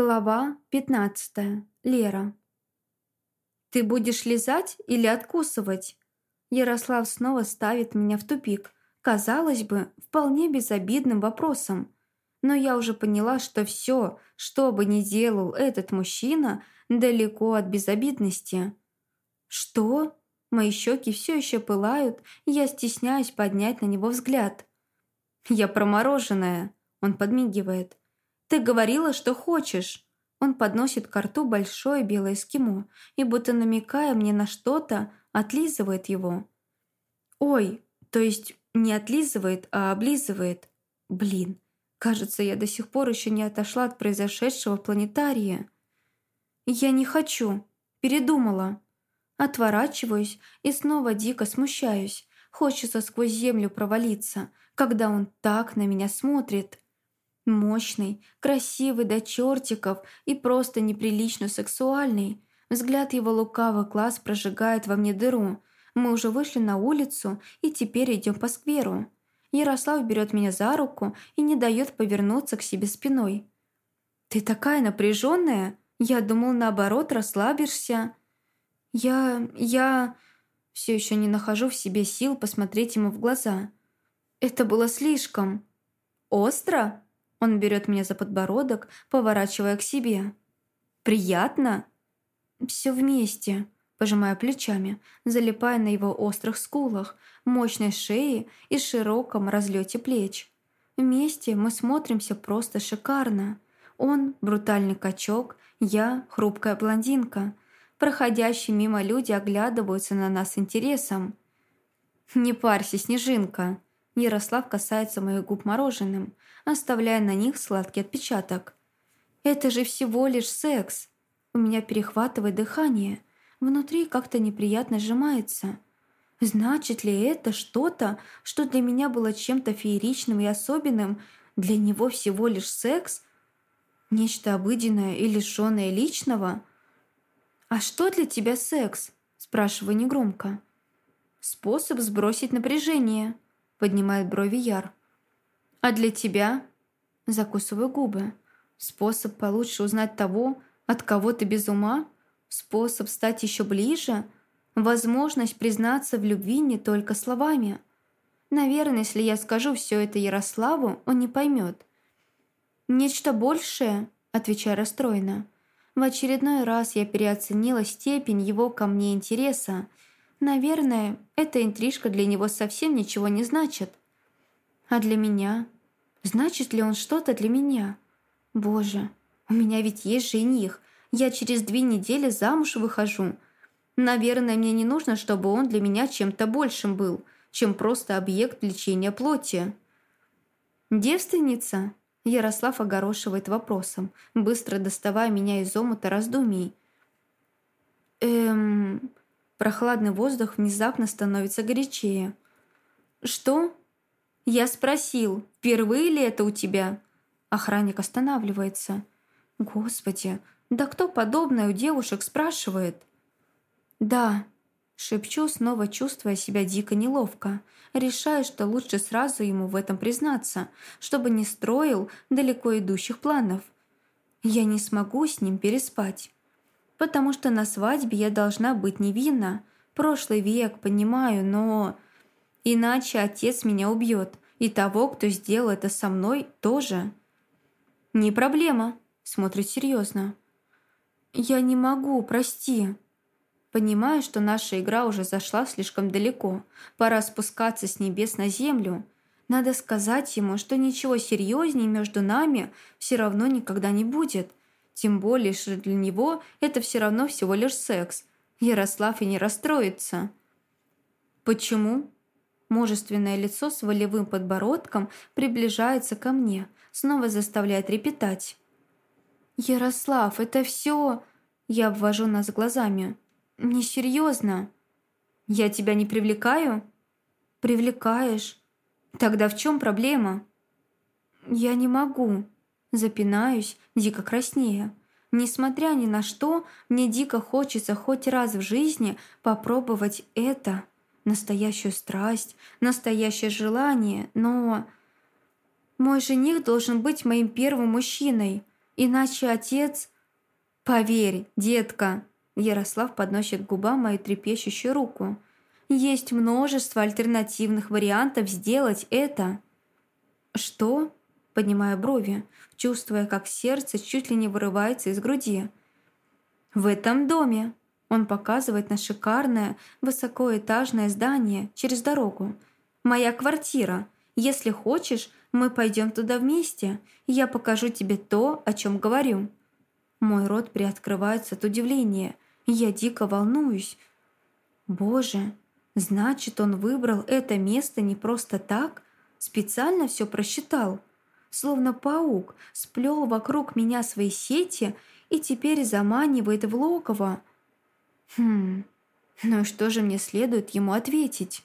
Глава 15. Лера. «Ты будешь лизать или откусывать?» Ярослав снова ставит меня в тупик. Казалось бы, вполне безобидным вопросом. Но я уже поняла, что все, что бы ни делал этот мужчина, далеко от безобидности. «Что?» Мои щеки все еще пылают, я стесняюсь поднять на него взгляд. «Я промороженная», — он подмигивает. «Ты говорила, что хочешь!» Он подносит к рту большое белое эскимо и, будто намекая мне на что-то, отлизывает его. «Ой, то есть не отлизывает, а облизывает. Блин, кажется, я до сих пор еще не отошла от произошедшего в планетарии. Я не хочу. Передумала. Отворачиваюсь и снова дико смущаюсь. Хочется сквозь землю провалиться, когда он так на меня смотрит. Мощный, красивый до чертиков и просто неприлично сексуальный. Взгляд его лукавых глаз прожигает во мне дыру. Мы уже вышли на улицу и теперь идем по скверу. Ярослав берет меня за руку и не дает повернуться к себе спиной. «Ты такая напряженная? Я думал, наоборот, расслабишься». «Я... я...» Все еще не нахожу в себе сил посмотреть ему в глаза. «Это было слишком...» «Остро?» Он берет меня за подбородок, поворачивая к себе. «Приятно?» «Все вместе», пожимая плечами, залипая на его острых скулах, мощной шее и широком разлете плеч. Вместе мы смотримся просто шикарно. Он – брутальный качок, я – хрупкая блондинка. Проходящие мимо люди оглядываются на нас интересом. «Не парься, Снежинка!» Ярослав касается моих губ мороженым, оставляя на них сладкий отпечаток. «Это же всего лишь секс!» У меня перехватывает дыхание. Внутри как-то неприятно сжимается. Значит ли это что-то, что для меня было чем-то фееричным и особенным, для него всего лишь секс? Нечто обыденное и лишённое личного? «А что для тебя секс?» – спрашиваю негромко. «Способ сбросить напряжение», – поднимает брови Яр. А для тебя, закусываю губы, способ получше узнать того, от кого ты без ума, способ стать еще ближе, возможность признаться в любви не только словами. Наверное, если я скажу все это Ярославу, он не поймет. «Нечто большее», – отвечаю расстроенно. В очередной раз я переоценила степень его ко мне интереса. Наверное, эта интрижка для него совсем ничего не значит. А для меня? Значит ли он что-то для меня? Боже, у меня ведь есть жених. Я через две недели замуж выхожу. Наверное, мне не нужно, чтобы он для меня чем-то большим был, чем просто объект влечения плоти. «Девственница?» Ярослав огорошивает вопросом, быстро доставая меня из омута раздумий. Прохладный воздух внезапно становится горячее. «Что?» Я спросил, впервые ли это у тебя? Охранник останавливается. Господи, да кто подобное у девушек спрашивает? Да, шепчу, снова чувствуя себя дико неловко. Решаю, что лучше сразу ему в этом признаться, чтобы не строил далеко идущих планов. Я не смогу с ним переспать. Потому что на свадьбе я должна быть невинна. Прошлый век, понимаю, но... Иначе отец меня убьет, и того, кто сделал это со мной, тоже. «Не проблема», — смотрит серьезно. «Я не могу, прости». Понимаю, что наша игра уже зашла слишком далеко. Пора спускаться с небес на землю. Надо сказать ему, что ничего серьезнее между нами все равно никогда не будет. Тем более, что для него это все равно всего лишь секс. Ярослав и не расстроится. «Почему?» Мужественное лицо с волевым подбородком приближается ко мне, снова заставляет репетать. «Ярослав, это все...» Я обвожу нас глазами. «Несерьезно». «Я тебя не привлекаю?» «Привлекаешь. Тогда в чем проблема?» «Я не могу». Запинаюсь, дико краснея. Несмотря ни на что, мне дико хочется хоть раз в жизни попробовать это настоящую страсть, настоящее желание, но... Мой жених должен быть моим первым мужчиной. Иначе отец... Поверь, детка, Ярослав подносит к губам мою трепещущую руку. Есть множество альтернативных вариантов сделать это. Что? Поднимаю брови, чувствуя, как сердце чуть ли не вырывается из груди. В этом доме. Он показывает на шикарное высокоэтажное здание через дорогу. Моя квартира. Если хочешь, мы пойдем туда вместе, я покажу тебе то, о чем говорю». Мой рот приоткрывается от удивления, я дико волнуюсь. «Боже, значит, он выбрал это место не просто так, специально все просчитал, словно паук сплел вокруг меня свои сети и теперь заманивает в логово. Хм, ну что же мне следует ему ответить?»